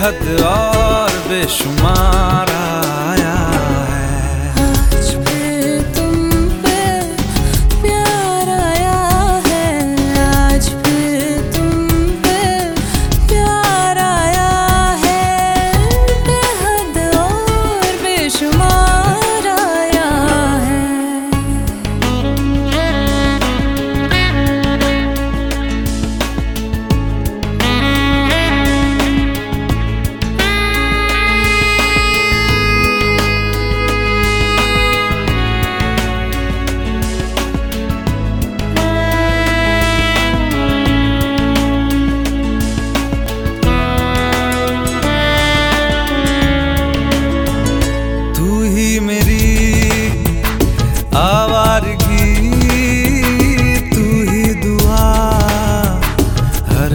बेहद और बेशुमार।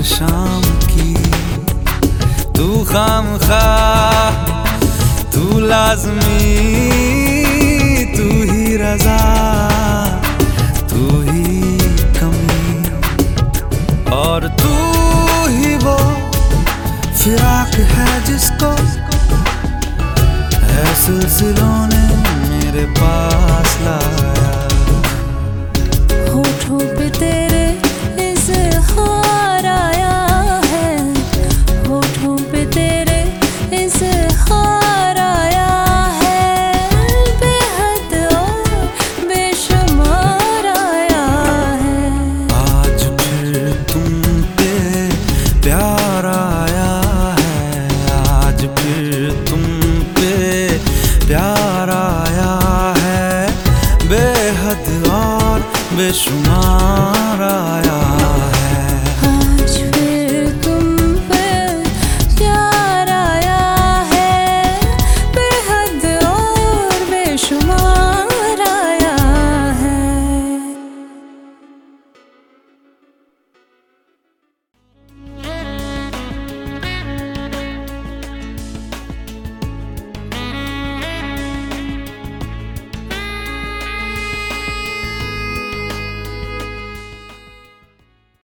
शाम की तू खाम खा तू लाजमी, तू ही रजा, तू ही कमी। और तू ही वो फिराक है जिसको है सिलसिलों ने मेरे पास लाया। होठों पे तेरे इजहार आया है। होठों पे तेरे इस और बेशुमार आया